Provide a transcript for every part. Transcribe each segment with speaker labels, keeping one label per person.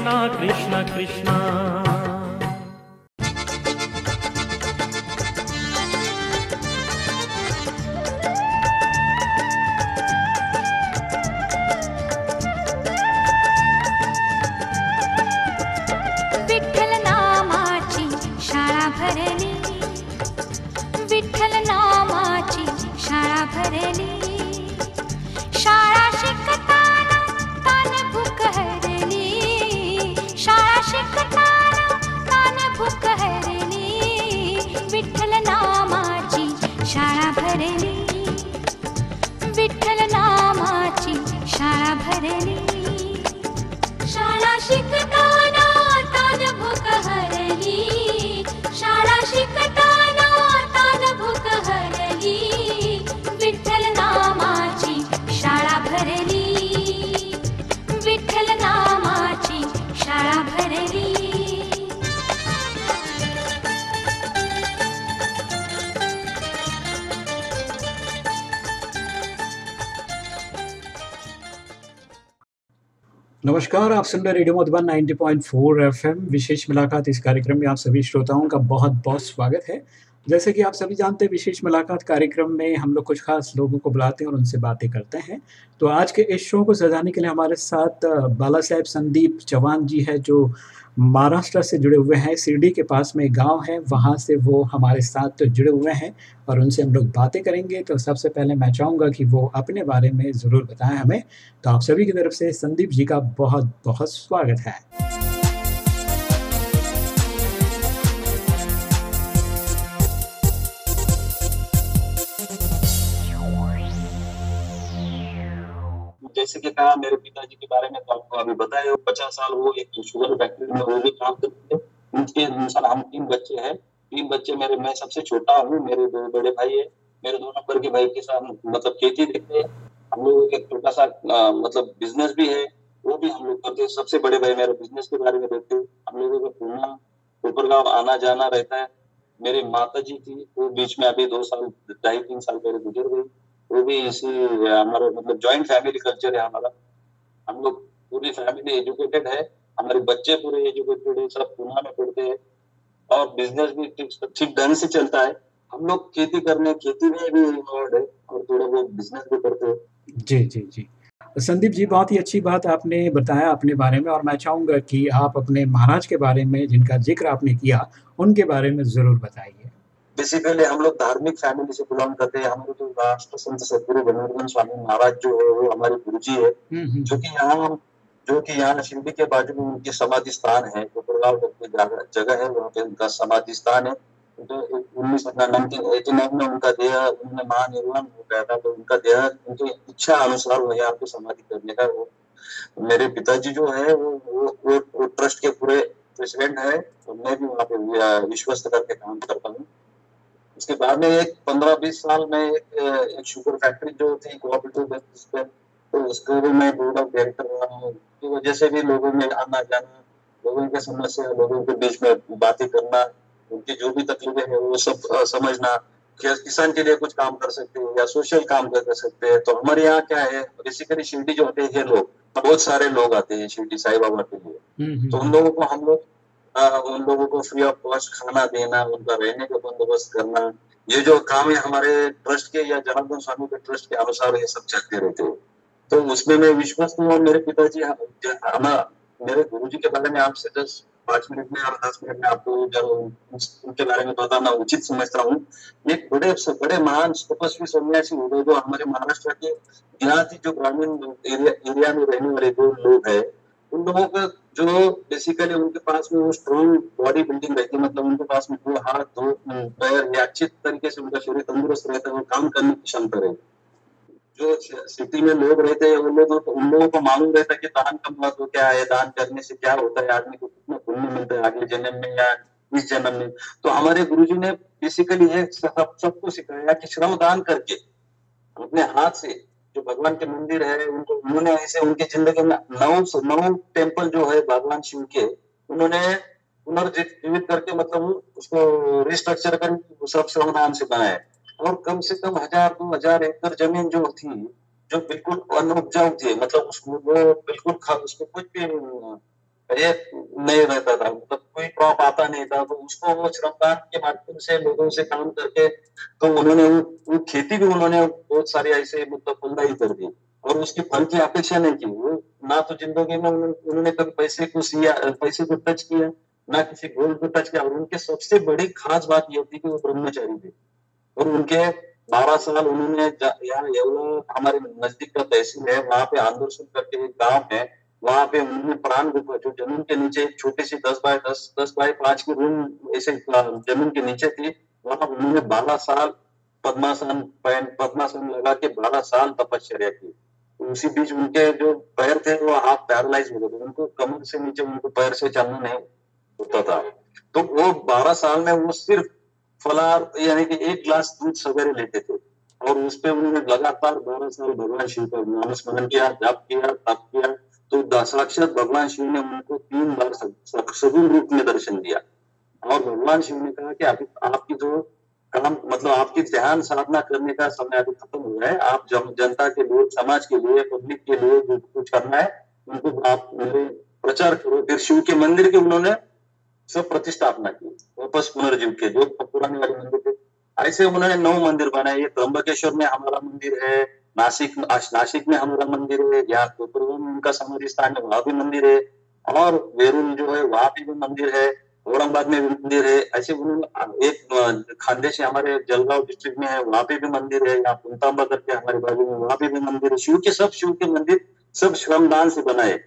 Speaker 1: कृष्णा कृष्णा कृष्णा
Speaker 2: नमस्कार, आप सुन रहे रेडियो मधुबन 90.4 एफएम। विशेष मुलाकात इस कार्यक्रम में आप सभी श्रोताओं का बहुत बहुत स्वागत है। जैसे कि आप सभी जानते हैं, विशेष मुलाकात कार्यक्रम में हम लोग कुछ खास लोगों को बुलाते हैं और उनसे बातें करते हैं। तो आज के इस शो को सजाने के लिए हमारे साथ, बाला साहेब संदीप चौहान जी है, जो महाराष्ट्र से जुड़े हुए हैं, शिरडी के पास में एक गाँव है, वहाँ से वो हमारे साथ जुड़े हुए हैं और उनसे हम लोग बातें करेंगे। तो सबसे पहले मैं चाहूँगा कि वो अपने बारे में ज़रूर बताएँ हमें। तो आप सभी की तरफ़ से संदीप जी का बहुत बहुत स्वागत है।
Speaker 3: जैसे कि कहा, मेरे पिताजी के बारे में तो आपको अभी बताया पचास साल वो एक शुगर फैक्ट्री में वो भी काम करते थे। उनके अनुसार हम तीन बच्चे हैं। तीन बच्चे मेरे, मैं सबसे छोटा हूँ, मेरे दो बड़े भाई है। मेरे दो नंबर के भाई के साथ मतलब खेती देखते हैं। हम लोगों एक छोटा सा मतलब बिज़नेस भी है, वो भी हम लोग करते हैं। सबसे बड़े भाई मेरे बिज़नेस के बारे में देखते हैं। हम लोगों का पूना ऊपरगांव आना जाना रहता है। मेरी माता जी थी, वो बीच में अभी दो साल ढाई तीन साल पहले गुजर गई। वो भी इसी हमारा मतलब जॉइंट फैमिली कल्चर है हमारा। हम लोग पूरी फैमिली एजुकेटेड है, हमारे बच्चे पूरे एजुकेटेड है, सब पूना में पढ़ते हैं और बिज़नेस भी ठीक ढंग से चलता है। हम लोग खेती करने, खेती में भी इन्वॉल्व है और थोड़ा बहुत बिज़नेस भी करते हैं।
Speaker 2: जी जी जी। संदीप जी, बहुत ही अच्छी बात आपने बताया अपने बारे में और मैं चाहूँगा कि आप अपने महाराज के बारे में जिनका ज़िक्र आपने किया, उनके बारे में ज़रूर बताइए।
Speaker 3: बेसिकली हम लोग धार्मिक फैमिली से बिलोंग करते हैं। हमारे जो राष्ट्र संत सदगुरु गणवर्धन स्वामी महाराज जो है वो हमारे गुरु जी है।
Speaker 2: हम्म, हम्म,
Speaker 3: जो कि यहाँ हम जो कि यहाँ शिरडी के बाजू में उनकी समाधि स्थान है। गोपालगांव करके जगह जगह है वहाँ पे उनका समाधि स्थान है। तो उन्नीस एटी नाइन में उनका देह उन्होंने महानिर्वाण हो गया था तो उनका देह उनकी इच्छा अनुसार वो यहाँ पे समाधि करने का वो मेरे पिताजी जो है वो वो वो, वो ट्रस्ट के पूरे प्रेसिडेंट है। और मैं भी वहाँ पे विश्वस्त करके काम करता हूँ। उसके बाद में एक पंद्रह बीस साल में एक एक शुगर फैक्ट्री जो थी कोऑपरेटिव बेसिस पे तो उसको भी मैं बोर्ड ऑफ़ डायरेक्टर रहा हूँ। की वजह से भी लोगों में आना जाना लोगों के समस्या लोगों के बीच में बातें करना उनकी जो भी तकलीफें हैं वो सब समझना किसान के लिए कुछ काम कर सकते हैं या सोशल काम कर सकते हैं। तो हमारे यहाँ क्या है बेसिकली शिरडी जो होते हैं लोग बहुत सारे लोग आते हैं शिरडी साई बाबा के लिए।
Speaker 2: हम्म,
Speaker 3: तो उन
Speaker 2: हम्म,
Speaker 3: लोगों को हम लोग अ, उन लोगों को फ्री ऑफ़ कॉस्ट खाना देना उनका रहने का बंदोबस्त करना ये जो काम है हमारे ट्रस्ट के या जनार्दन स्वामी के ट्रस्ट के अनुसार ये सब चलते रहते हैं। तो उसमें मैं विश्वास हूँ और मेरे पिताजी हम- हमारा मेरे गुरुजी के बारे में आपसे दस पाँच मिनट में और दस मिनट में आपको जब उनके बारे में बताना उचित समझता हूँ। एक बड़े बड़े महान तपस्वी सन्यासी हुए जो हमारे महाराष्ट्र के देहाती जो ग्रामीण एरिया एरिया में रहने वाले जो लोग हैं उन लोगों का जो बेसिकली उनके पास में वो स्ट्रॉन्ग बॉडी बिल्डिंग रहती है मतलब उनके पास में दो हाथ, दो पैर या अच्छे तरीके से उनका शरीर तंदुरुस्त रहता है, वो काम करने की क्षमता रहती जो सिटी में लोग रहते हैं, उन लोगों उन लोगों को मालूम रहता है कि दान का महत्व क्या है, दान करने से क्या होता है, आदमी को कितना पुण्य मिलता है, अगले जन्म में या इस जन्म में। तो हमारे गुरु जी ने बेसिकली ये सब सबको सिखाया कि श्रम दान करके, अपने हाथ से जो भगवान के मंदिर है, उनको उन्होंने ऐसे उनकी ज़िंदगी में नौ नौ टेंपल जो है भगवान शिव के, उन्होंने पुनर्जीवित करके मतलब उसको रिस्ट्रक्चर कर सब संविधान से बनाए और कम से कम हज़ार, दो हज़ार एकड़ ज़मीन जो थी, जो बिल्कुल अनुपजाऊ थी मतलब उसको वो बिल्कुल उसको कुछ भी ये नहीं रहता था मतलब तो कोई क्रॉप आता नहीं था तो उसको वो श्रमदान के माध्यम से लोगों से काम करके तो उन्होंने वो, खेती भी उन्होंने बहुत सारी ऐसे मतलब फलदायी कर दी। और उसकी फल की अपेक्षा नहीं की। वो ना तो ज़िंदगी में उन्होंने कभी पैसे को सिया पैसे को टच किया ना किसी गोल को टच किया। और उनके सबसे बड़ी खास बात ये होती कि वो ब्रह्मचारी थे। और उनके बारह साल उन्होंने यहाँ हमारे नज़दीक का तहसील है वहाँ पे आंदोलन करके एक गाँव है। वहाँ पे उन्होंने प्राण जो ज़मीन के नीचे, छोटी सी दस बाय दस दस बाय पाँच की रूम ऐसे ज़मीन के नीचे थी। वहाँ उन्होंने बारह साल पद्मासन पद्मासन लगा के बारह साल तपस्या की। उसी बीच उनके जो पैर थे, वो हाथ पैरालाइज हो गए थे। उनको कमर से नीचे, उनको पैर से चलना नहीं होता था। तो वो बारह साल में वो सिर्फ़ फलार यानी कि एक गिलास दूध सवेरे लेते थे। और उस पर उन्होंने लगातार बारह साल भगवान शिव का नाम स्मरण किया, जप किया, तप किया। तो साक्षात भगवान शिव ने उनको तीन बार सगुण रूप में दर्शन दिया। और भगवान शिव ने कहा कि अभी आपकी जो काम मतलब आपकी ध्यान साधना करने का समय अभी खत्म हुआ है। आप जनता के लिए, समाज के लिए, पब्लिक के लिए जो कुछ करना है, उनको आप प्रचार करो। फिर शिव के मंदिर के उन्होंने सब प्रतिष्ठापना की, वापस पुनर्जीव के, जो पुराने वाले मंदिर थे। ऐसे उन्होंने नौ मंदिर बनाए। ये त्र्यंबकेश्वर में हमारा मंदिर है नासिक नासिक में हमारा मंदिर है यहाँ कोपरवा में उनका समाधि स्थान है वहाँ भी मंदिर है। और वेरुल जो है वहाँ भी, भी मंदिर है औरंगाबाद में भी मंदिर है। ऐसे एक खानदेश हमारे जलगांव डिस्ट्रिक्ट में है वहाँ पे भी मंदिर है यहाँ पुंताम्बा करके हमारे बाजू में वहाँ पे भी मंदिर है। शिव के सब शिव के मंदिर सब श्रमदान से बनाए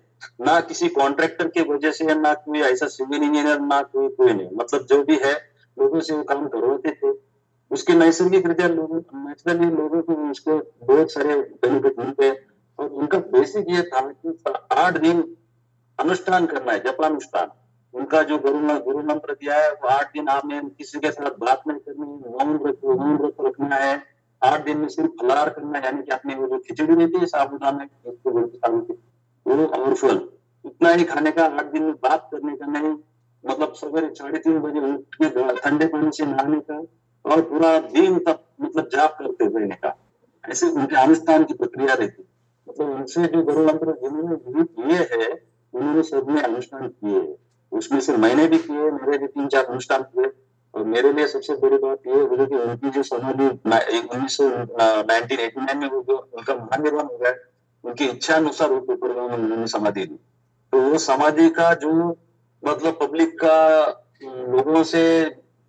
Speaker 3: ना किसी कॉन्ट्रैक्टर की वजह से ना कोई ऐसा सिविल इंजीनियर ना कोई कोई नहीं। मतलब जो भी है लोगों से वो काम करवाते थे। उसके नैसर्गिक रीत्या नेचुरली लोगों को उसको बहुत सारे बेनिफिट मिलते हैं। और उनका बेसिक ये था कि आठ दिन अनुष्ठान करना है जपानुष्ठान उनका जो गुरु गुरु मंत्र दिया है, वो आठ दिन आपने किसी के साथ बात नहीं करनी मौन मौन व्रत रखना है। आठ दिन में सिर्फ़ फलार करना है, यानी कि अपने वो जो खिचड़ी रहती है साबुदाना। वो और फल। इतना ही खाने का, आठ दिन में बात करने का नहीं मतलब सवेरे साढ़े तीन बजे उठ के ठंडे पानी से नहाने का और पूरा दिन तक मतलब जाप करते रहने का ऐसे उनके अनुष्ठान की प्रक्रिया रहती। मतलब उनसे जो गुरु मंत्र जिन्होंने किए है, उन्होंने सब में अनुष्ठान किए उसमें से मैंने भी किए, मेरे भी तीन चार अनुष्ठान किए। और मेरे लिए सबसे बड़ी बात ये हुई कि उनकी जो समाधि उन्नीस सौ नाइनटीन एटी नाइन में वो जो उनका महानिर्वाण हो गया, उनकी इच्छा अनुसार वो ऊपर में उन्होंने समाधि दी। तो वो समाधि का जो मतलब पब्लिक का लोगों से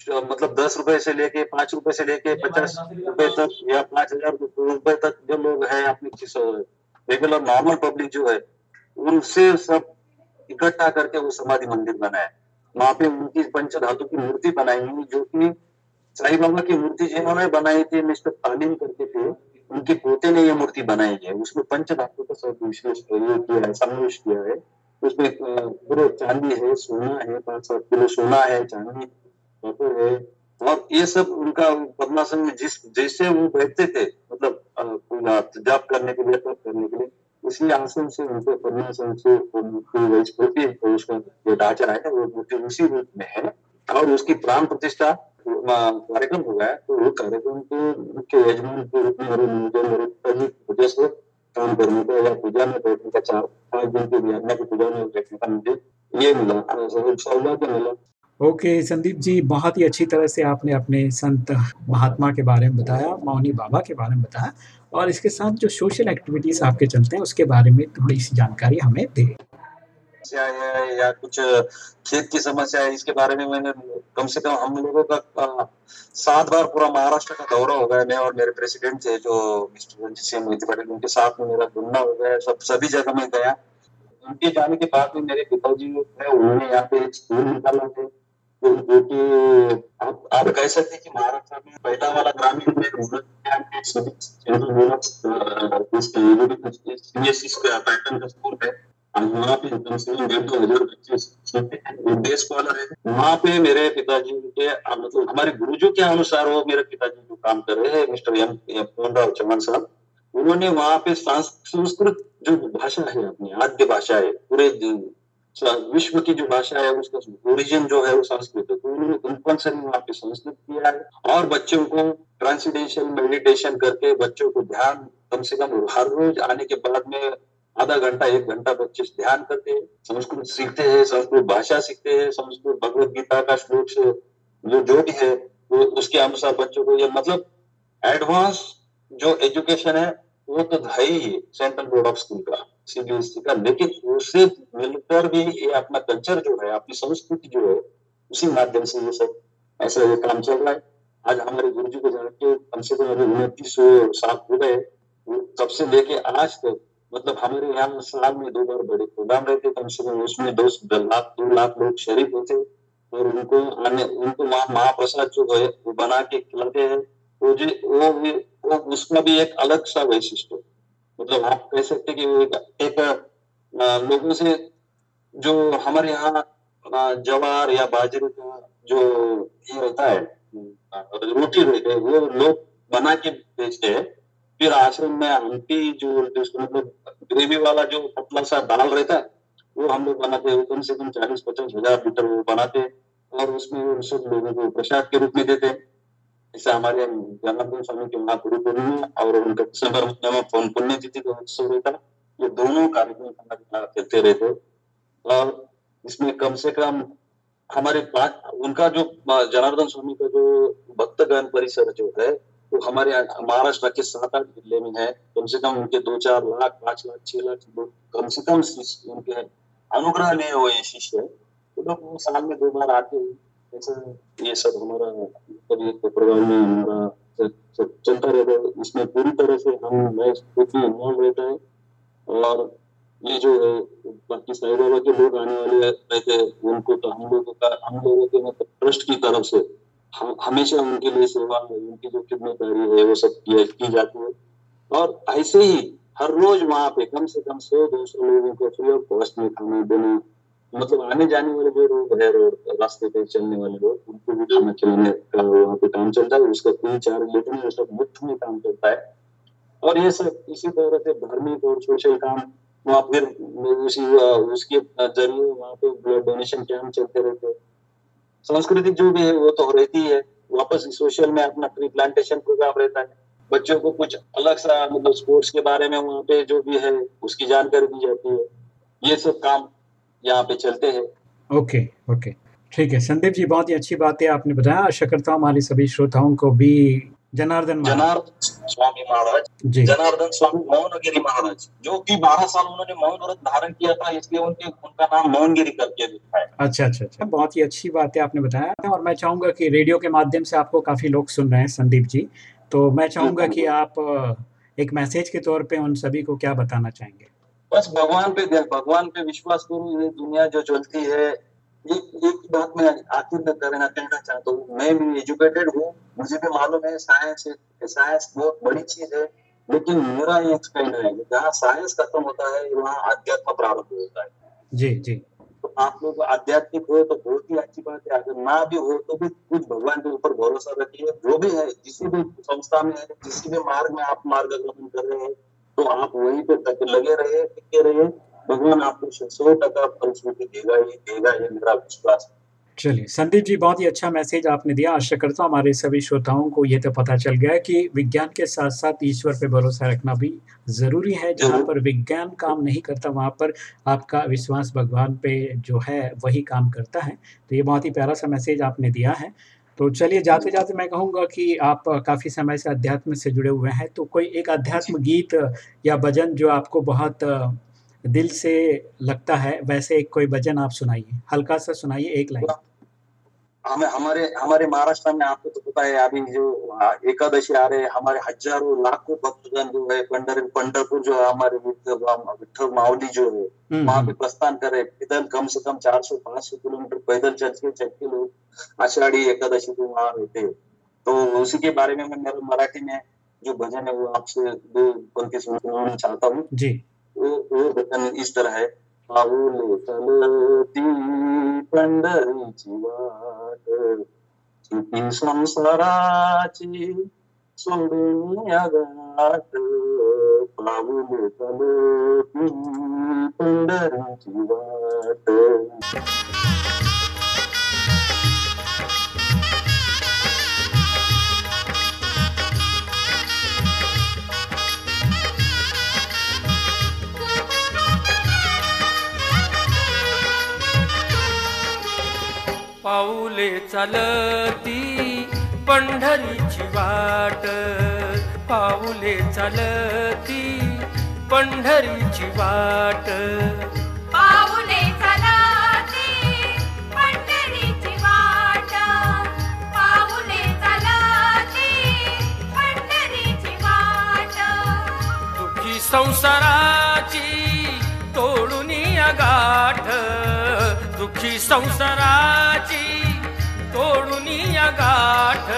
Speaker 3: मतलब दस रुपए से लेके पाँच रुपए से लेके पचास रुपए तक या पाँच हज़ार रुपए तक जो लोग हैं अपनी रेगुलर नॉर्मल पब्लिक जो है उनसे सब इकट्ठा करके वो समाधि मंदिर बनाया वहाँ पे उनकी पंच धातु की मूर्ति बनाई हुई जो कि साई बाबा की मूर्ति जिन्होंने बनाई थी मिस्टर तालीम करके थे उनके पोते ने ये मूर्ति बनाई है। उसमें पंच धातु का सब विशेष किया है समावेश किया है। उसमें पूरे चांदी है सोना है पाँच सात किलो सोना है चांदी है। और ये सब उनका पद्मासन में जिस, जैसे वो बैठते थे मतलब जाप करने के लिए, तप करने के लिए उसी आसन से उनको पद्मासन से उसका जो ढांचा है, वो मूर्ति उसी रूप में है, और उसकी प्राण प्रतिष्ठा कार्यक्रम हो गया तो वो कार्यक्रम के मुख्य यजमान के रूप में मेरे मुझे पिताजी वजह से काम करने का या पूजा में बैठने का चार, पाँच दिन की व्याख्या की पूजा में बैठने का मुझे ये मिला। सौभाग्य मिला।
Speaker 2: ओके, संदीप जी, बहुत ही अच्छी तरह से आपने अपने संत महात्मा के बारे में बताया मौनी बाबा के बारे में बताया और इसके साथ जो सोशल एक्टिविटीज़ आपके चलते हैं, उसके बारे में थोड़ी सी जानकारी हमें दे।
Speaker 3: या कुछ खेत की समस्या है, इसके बारे में मैंने कम से कम हम लोगों का सात बार पूरा महाराष्ट्र का दौरा हो गया मैं और मेरे प्रेसिडेंट थे जो मिस्टर रंजित सिंह मोहित पटेल उनके साथ में मेरा घूमना हो गया सब, सभी जगह में गया। उनके जाने के बाद में मेरे पिताजी है, उन्होंने यहाँ पे स्कूल निकाला थे जो कि आप आप कह सकते कि महाराष्ट्र में पहला वाला ग्रामीण में रूरल सभी सेंट्रल रूरल पैटर्न का स्कूल है। वहाँ पे है। मेरे पिताजी के मतलब हमारे गुरुजों के अनुसार वो मेरे पिताजी जो काम कर रहे हैं, मिस्टर एम मोहन राव चौहान साहब, उन्होंने वहाँ पे संस्कृत जो भाषा है अपनी, आद्य भाषा है, पूरे विश्व की जो भाषा है, उसका ओरिजिन जो है, वो संस्कृत है। तो उन्होंने कंपल्सरी वहाँ पे संस्कृत किया है और बच्चों को ट्रांसलेशन मेडिटेशन करके बच्चों को ध्यान कम से कम हर रोज आने के बाद में आधा घंटा, एक घंटा बच्चे ध्यान करते हैं, संस्कृत सीखते हैं, संस्कृत भाषा सीखते हैं, संस्कृत भगवत गीता का श्लोक से जो जो भी है, वो उसके अनुसार बच्चों को ये मतलब एडवांस जो एजुकेशन है, वो तो है ही सेंट्रल बोर्ड ऑफ़ स्कूल का। सीबीएसई का, लेकिन उससे मिलकर भी ये अपना कल्चर जो है, अपनी संस्कृति जो है, उसी माध्यम से ये सब ऐसा ये काम चल रहा है। आज हमारे गुरु जी को जाके कम से कम अभी उनतीस साल हो गए। तब से लेके आज तक मतलब हमारे यहाँ साल में दो बार बड़े प्रोग्राम रहते कम से कम, उसमें दो लाख दो लाख लोग शरीक होते और उनको आने, उनको वहाँ महाप्रसाद जो है, वो बना के खिलाते हैं। वो जी, वो वो उसका भी एक अलग सा वैशिष्ट है। मतलब आप कह सकते कि एक, लोगों से जो हमारे यहाँ जवार या बाजरे का जो ये रहता है रोटी रहते है वो लोग बना के बेचते हैं। फिर आश्रम में आंटी जो मतलब ग्रेवी वाला जो पतला सा दाल रहता है वो हम लोग बनाते हैं। कम से कम चालीस पचास हज़ार लीटर वो बनाते हैं और उसमें सब लोगों को प्रसाद के रूप में देते हैं। जैसे हमारे जनार्दन स्वामी के वहाँ गुरु पूर्णिमा और उनका दिसंबर महीने में पौन पुण्यतिथि का उत्सव रहता ये दोनों कार्यक्रम हमारे यहाँ चलते रहते और इसमें कम से कम हमारे पास उनका जो जनार्दन स्वामी का जो भक्तगण परिसर जो है, वो तो हमारे महाराष्ट्र के सात आठ ज़िले में है। कम से कम उनके दो चार लाख, पाँच लाख, छह लाख लोग कम से कम उनके अनुग्रह लिए हुए शिष्य है। तो लोग साल में दो बार आते हैं। ये सब हमारा एक प्रोग्राम में हमारा चलता रहता है। इसमें पूरी तरह से हम मैं खुद भी इन्वॉल्व रहता है और ये जो है बाकी साई बाबा के लोग आने वाले रहते हैं उनको तो हम लोगों का हम लोगों के मतलब ट्रस्ट की तरफ़ से हम हमेशा उनके लिए सेवा है उनकी जो खिदमतदारी है वो सब की, की जाती है। और ऐसे ही हर रोज वहाँ पे कम से कम सौ दो सौ लोगों को फ्री ऑफ़ कॉस्ट में खाना देना मतलब आने जाने वाले जो लोग है, रोड, रास्ते पे चलने वाले लोग उनको भी खाना खिलाने का वहाँ पे काम चलता है, उसका कोई चार नहीं सब मुफ़्त में काम चलता है। और ये सब इसी तरह से धार्मिक और सोशल काम, वहाँ फिर उसी उसके ज़रिए वहाँ पे ब्लड डोनेशन कैंप चलते रहते हैं। सांस्कृतिक जो भी है, वो तो रहती है, वापस सोशल में अपना ट्री प्लांटेशन प्रोग्राम रहता है। बच्चों को कुछ अलग सा मतलब स्पोर्ट्स के बारे में वहाँ पे जो भी है, उसकी जानकारी दी जाती है। ये सब काम यहाँ पे चलते हैं।
Speaker 2: Okay okay. ठीक है संदीप जी बहुत ही अच्छी बात है आपने बताया। आशा करता हूँ हमारे सभी श्रोताओं को भी जनार्दन
Speaker 3: जनार्दन स्वामी महाराज।
Speaker 2: जी।
Speaker 3: जनार्दन स्वामी मौनगिरी महाराज जो कि बारह साल उन्होंने मौन व्रत धारण किया था इसलिए उनके उनका नाम मौनगिरी करके लिखा है।
Speaker 2: अच्छा अच्छा अच्छा। बहुत ही अच्छी बात है आपने बताया। और मैं चाहूँगा कि रेडियो के माध्यम से आपको काफ़ी लोग सुन रहे हैं संदीप जी। तो मैं चाहूँगा कि आप एक मैसेज के तौर पे उन सभी को क्या बताना चाहेंगे?
Speaker 3: बस भगवान पे ध्यान- भगवान पे विश्वास करो ये दुनिया जो चलती है एक एक बात मैं आखिर में करना कहना चाहता हूँ। मैं भी एजुकेटेड हूँ मुझे भी मालूम है साइंस साइंस बहुत बड़ी चीज़ है लेकिन मेरा ये कहना है जहाँ साइंस खत्म होता है वहाँ अध्यात्म प्रारंभ होता है।
Speaker 2: जी जी।
Speaker 3: तो आप लोग आध्यात्मिक हो तो बहुत ही अच्छी बात है अगर ना भी हो तो भी कुछ भगवान के ऊपर भरोसा रखिए जो भी है किसी भी संस्था में है किसी भी मार्ग में आप मार्गक्रमण कर रहे हैं तो आप वहीं पे तक लगे रहे टिके रहे भगवान आपको सौ टका फलश्रुति देगा ही देगा ये मेरा विश्वास है।
Speaker 2: चलिए संदीप जी बहुत ही अच्छा मैसेज आपने दिया। आशा करता हूँ हमारे सभी श्रोताओं को ये तो पता चल गया कि विज्ञान के साथ साथ ईश्वर पे भरोसा रखना भी ज़रूरी है। जहाँ पर विज्ञान काम नहीं करता वहाँ पर आपका विश्वास भगवान पे जो है वही काम करता है। तो ये बहुत ही प्यारा सा मैसेज आपने दिया है। तो चलिए जाते जाते मैं कहूँगा कि आप काफ़ी समय से अध्यात्म से जुड़े हुए हैं तो कोई एक अध्यात्म गीत या भजन जो आपको बहुत दिल से लगता है, वैसे एक कोई भजन आप सुनाइए, हल्का सा सुनाइए एक लाइन।
Speaker 3: हमें हमारे हमारे महाराष्ट्र में आपको तो पता है अभी जो एकादशी आ रहे हैं हमारे हज़ारों लाखों भक्तगण जो है पंडर पंडरपुर जो है हमारे विठ्ठल माउली जो है
Speaker 2: हम्म,
Speaker 3: वहाँ
Speaker 2: हम्म,
Speaker 3: पे प्रस्थान करे पैदल कम से कम चार सौ पाँच सौ किलोमीटर पैदल चल के चल के लोग आषाढ़ी एकादशी को वहाँ रहते हैं। तो उसी के बारे में मैं मराठी में जो भजन है वो आपसे दो पंक्ति सुनाना चाहता हूँ। वो वो भजन इस तरह है। पाऊले चलती पंढरीची वाट सुखी संसाराची सोडून या गाठ पाऊले चलती पंढरीची वाट
Speaker 4: पाऊले चालती पंढरीची वाट. पाऊले चालती पंढरीची वाट. दुःखी संसाराची तोडून या गाठ.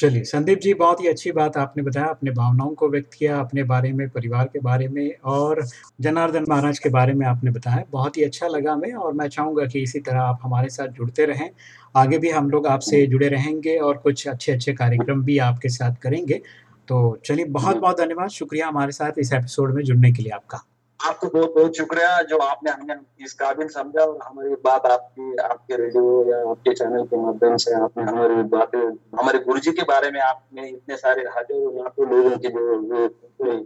Speaker 2: चलिए, संदीप जी, बहुत ही अच्छी बात आपने बताया, अपने भावनाओं को व्यक्त किया, अपने बारे में, परिवार के बारे में और जनार्दन महाराज के बारे में आपने बताया। बहुत ही अच्छा लगा हमें और मैं चाहूँगा कि इसी तरह आप हमारे साथ जुड़ते रहें। आगे भी हम लोग आपसे जुड़े रहेंगे और कुछ अच्छे अच्छे कार्यक्रम भी आपके साथ करेंगे। तो चलिए बहुत बहुत धन्यवाद। शुक्रिया हमारे साथ इस एपिसोड में जुड़ने के लिए आपका।
Speaker 3: आपको बहुत बहुत शुक्रिया जो आपने हमें इस काबिल समझा और हमारी बात आपकी, आपके रेडियो या आपके चैनल के माध्यम से आपने हमारी बातें, हमारे गुरुजी के बारे में आपने इतने सारे हज़ारों लाखों लोगों की जो जो-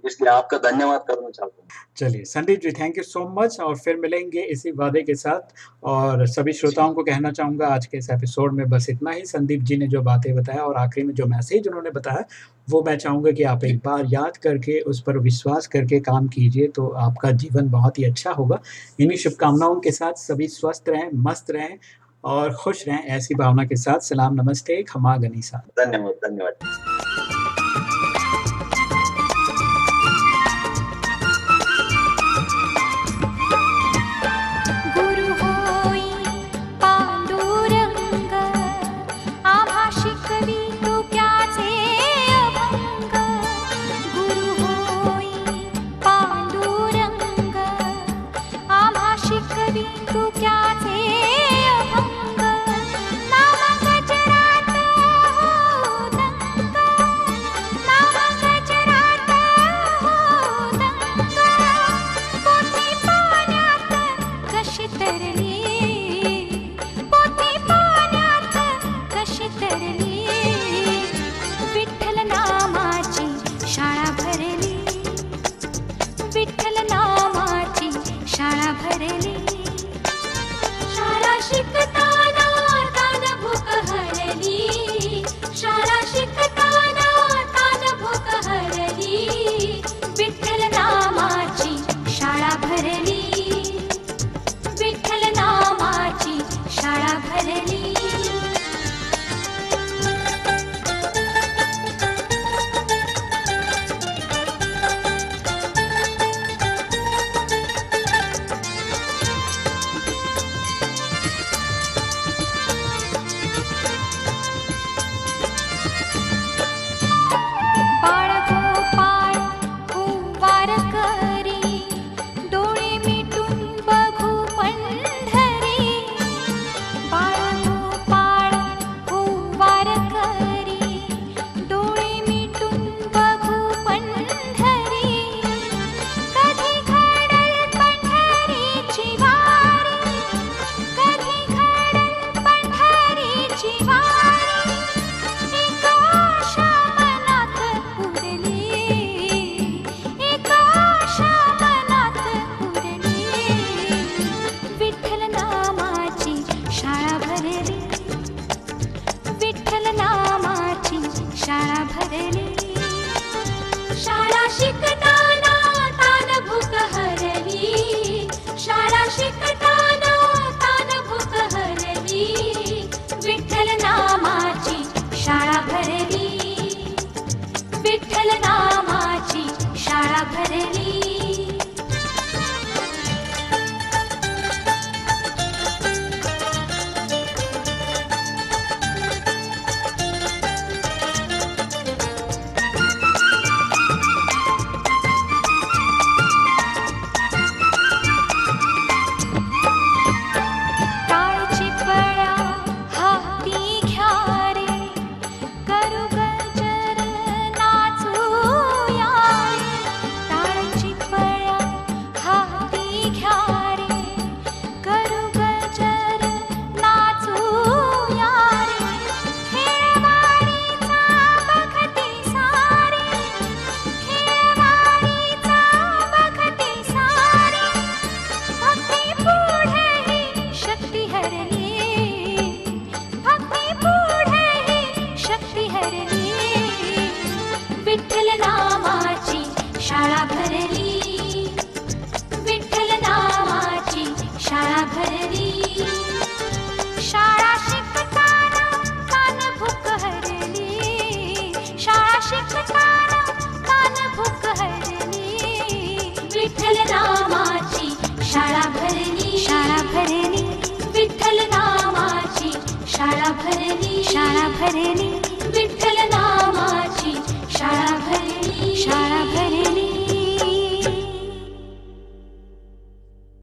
Speaker 3: इसलिए आपका धन्यवाद करना चाहता हूँ।
Speaker 2: चलिए, Sandeep ji thank you so much और फिर मिलेंगे इसी वादे के साथ और सभी श्रोताओं को कहना चाहूँगा आज के इस एपिसोड में बस इतना ही। संदीप जी ने जो बातें बताया और आखिरी में जो मैसेज उन्होंने बताया वो मैं चाहूँगा कि आप एक बार याद करके, उस पर विश्वास करके काम कीजिए तो आपका जीवन बहुत ही अच्छा होगा। इन्हीं शुभकामनाओं के साथ सभी स्वस्थ रहें, मस्त रहें और खुश रहें। ऐसी भावना के साथ सलाम, नमस्ते, खमा गनीसा।
Speaker 3: धन्यवाद धन्यवाद।
Speaker 5: तू क्याचे